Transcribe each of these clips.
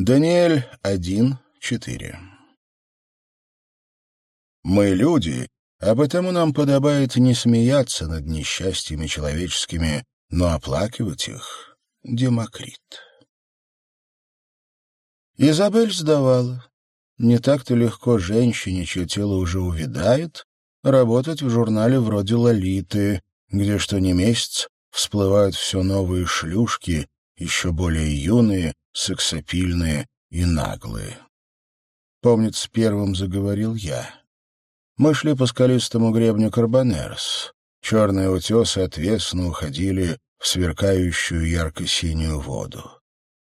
Даниэль 1.4 Мы люди, а потому нам подобает не смеяться над несчастьями человеческими, но оплакивать их. Демокрит. Изабель сдавала. Не так-то легко женщине, чье тело уже увядает, работать в журнале вроде «Лолиты», где что ни месяц всплывают все новые шлюшки, еще более юные, сексапильные и наглые. Помнится, первым заговорил я. Мы шли по скалистому гребню Карбонерс. Черные утесы отвесно уходили в сверкающую ярко-синюю воду.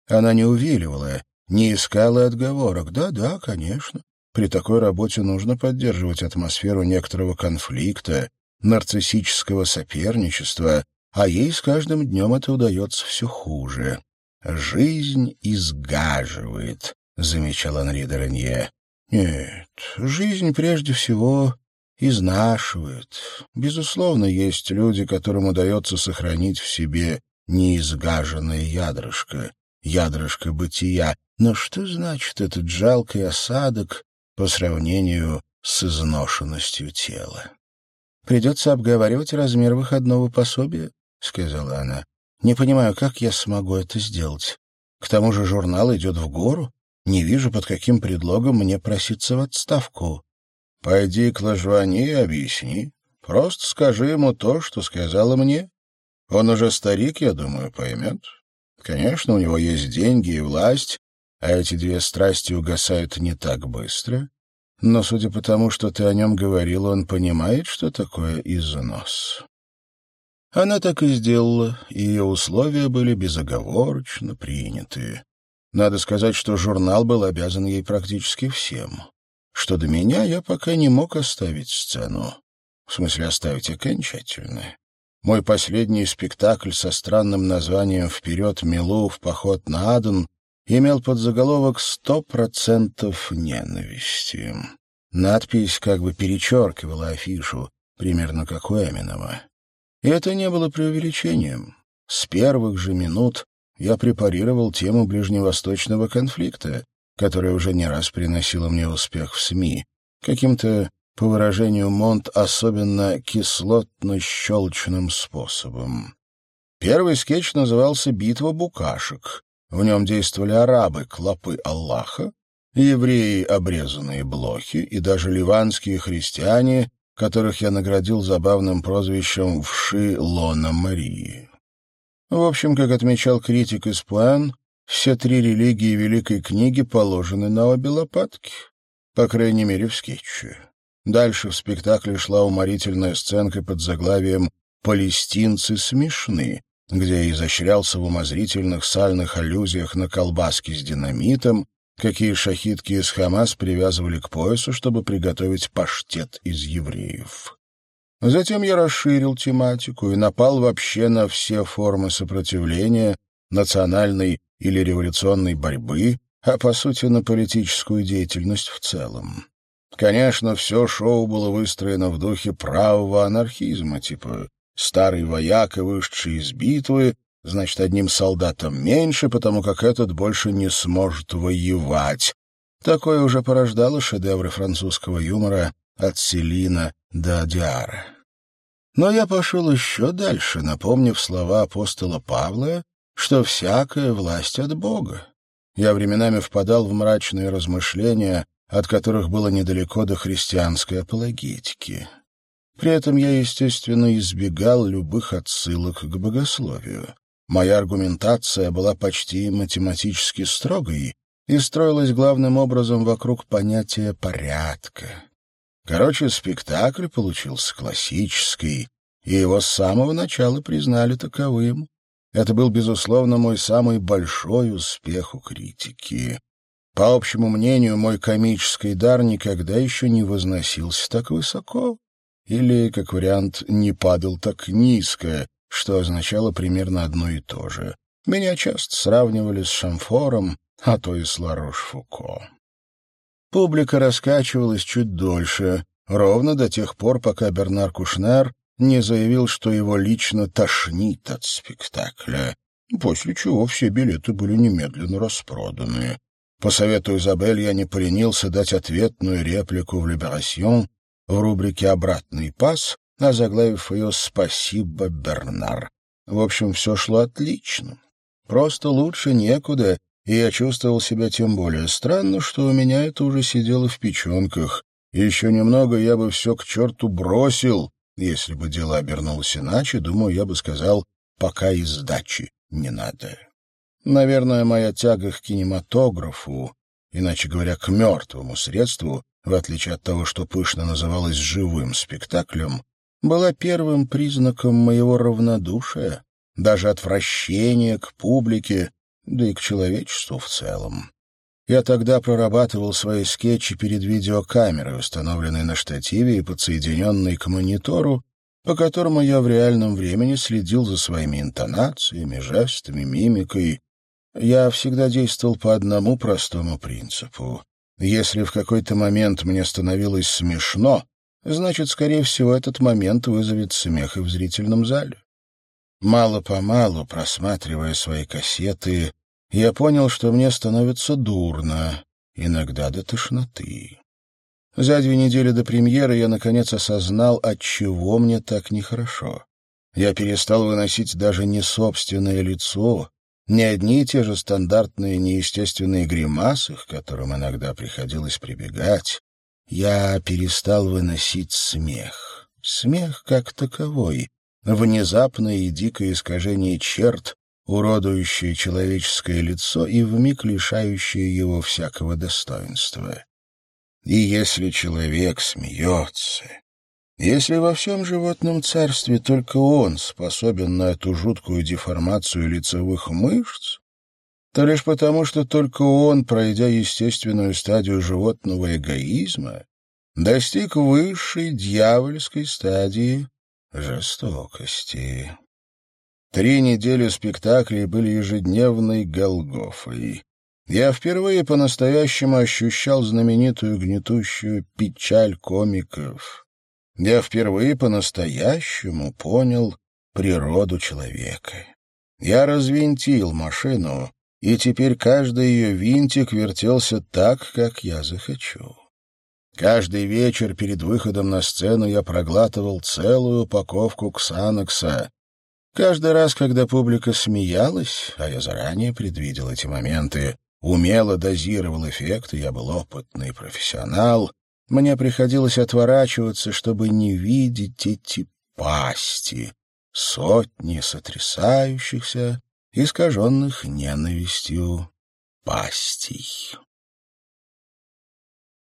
Она не увиливала, не искала отговорок. Да-да, конечно. При такой работе нужно поддерживать атмосферу некоторого конфликта, нарциссического соперничества, а ей с каждым днем это удается все хуже. «Жизнь изгаживает», — замечал Анри Д'Ранье. «Нет, жизнь прежде всего изнашивает. Безусловно, есть люди, которым удается сохранить в себе неизгаженное ядрышко, ядрышко бытия. Но что значит этот жалкий осадок по сравнению с изношенностью тела? «Придется обговаривать размер выходного пособия», — сказала она. Не понимаю, как я смогу это сделать. К тому же журнал идет в гору. Не вижу, под каким предлогом мне проситься в отставку. Пойди к Лажвани и объясни. Просто скажи ему то, что сказала мне. Он уже старик, я думаю, поймет. Конечно, у него есть деньги и власть, а эти две страсти угасают не так быстро. Но, судя по тому, что ты о нем говорил, он понимает, что такое износ. Она так и сделала, и ее условия были безоговорочно приняты. Надо сказать, что журнал был обязан ей практически всем. Что до меня, я пока не мог оставить сцену. В смысле, оставить окончательно. Мой последний спектакль со странным названием «Вперед, Милу, в поход на Аден» имел под заголовок «Сто процентов ненависти». Надпись как бы перечеркивала афишу, примерно как у Эминема. И это не было преувеличением. С первых же минут я препарировал тему ближневосточного конфликта, которая уже не раз приносила мне успех в СМИ. Каким-то, по выражению Монт, особенно кислотно-щелочным способом. Первый скетч назывался «Битва букашек». В нем действовали арабы, клопы Аллаха, евреи, обрезанные блохи, и даже ливанские христиане, которых я наградил забавным прозвищем «Вши Лона Марии». В общем, как отмечал критик из Пуэн, все три религии Великой книги положены на обе лопатки, по крайней мере, в скетче. Дальше в спектакле шла уморительная сценка под заглавием «Палестинцы смешны», где изощрялся в умозрительных сальных аллюзиях на колбаски с динамитом, какие шахидки из Хамас привязывали к поясу, чтобы приготовить паштет из евреев. Затем я расширил тематику и напал вообще на все формы сопротивления, национальной или революционной борьбы, а по сути на политическую деятельность в целом. Конечно, все шоу было выстроено в духе правого анархизма, типа «старый вояк и вышедший из битвы значит, одним солдатом меньше, потому как этот больше не сможет воевать. Такое уже порождало шедевры французского юмора от Селина до Диара. Но я пошел еще дальше, напомнив слова апостола Павла, что всякая власть от Бога. Я временами впадал в мрачные размышления, от которых было недалеко до христианской апологетики. При этом я, естественно, избегал любых отсылок к богословию. Моя аргументация была почти математически строгой и строилась главным образом вокруг понятия порядка. Короче, спектакль получился классический, и его с самого начала признали таковым. Это был, безусловно, мой самый большой успех у критики. По общему мнению, мой комический дар никогда еще не возносился так высоко. Или, как вариант, не падал так низко, что означало примерно одно и то же. Меня часто сравнивали с Шамфором, а то и с Ларош-Фуко. Публика раскачивалась чуть дольше, ровно до тех пор, пока Бернар Кушнер не заявил, что его лично тошнит от спектакля, после чего все билеты были немедленно распроданы. По совету Изабель я не поленился дать ответную реплику в «Либерасьон» в рубрике «Обратный пас», озаглавив ее «Спасибо, Бернар». В общем, все шло отлично. Просто лучше некуда, и я чувствовал себя тем более странно, что у меня это уже сидело в печенках. Еще немного я бы все к черту бросил. Если бы дело обернулось иначе, думаю, я бы сказал, пока и сдачи не надо. Наверное, моя тяга к кинематографу, иначе говоря, к мертвому средству, в отличие от того, что пышно называлось живым спектаклем, была первым признаком моего равнодушия, даже отвращения к публике, да и к человечеству в целом. Я тогда прорабатывал свои скетчи перед видеокамерой, установленной на штативе и подсоединенной к монитору, по которому я в реальном времени следил за своими интонациями, жестами, мимикой. Я всегда действовал по одному простому принципу. Если в какой-то момент мне становилось смешно, значит, скорее всего, этот момент вызовет смех и в зрительном зале. Мало-помалу, просматривая свои кассеты, я понял, что мне становится дурно, иногда до тошноты. За две недели до премьеры я, наконец, осознал, от чего мне так нехорошо. Я перестал выносить даже не собственное лицо, не одни и те же стандартные неестественные гримасы, к которым иногда приходилось прибегать. Я перестал выносить смех. Смех как таковой, внезапное и дикое искажение черт, уродующее человеческое лицо и вмиг лишающее его всякого достоинства. И если человек смеется, если во всем животном царстве только он способен на эту жуткую деформацию лицевых мышц, то лишь потому, что только он, пройдя естественную стадию животного эгоизма, достиг высшей дьявольской стадии жестокости. Три недели спектаклей были ежедневной Голгофой. Я впервые по-настоящему ощущал знаменитую гнетущую печаль комиков. Я впервые по-настоящему понял природу человека. Я развинтил машину, и теперь каждый ее винтик вертелся так, как я захочу. Каждый вечер перед выходом на сцену я проглатывал целую упаковку ксанокса. Каждый раз, когда публика смеялась, а я заранее предвидел эти моменты, умело дозировал эффекты, я был опытный профессионал, мне приходилось отворачиваться, чтобы не видеть эти пасти, сотни сотрясающихся, искаженных ненавистью пастей.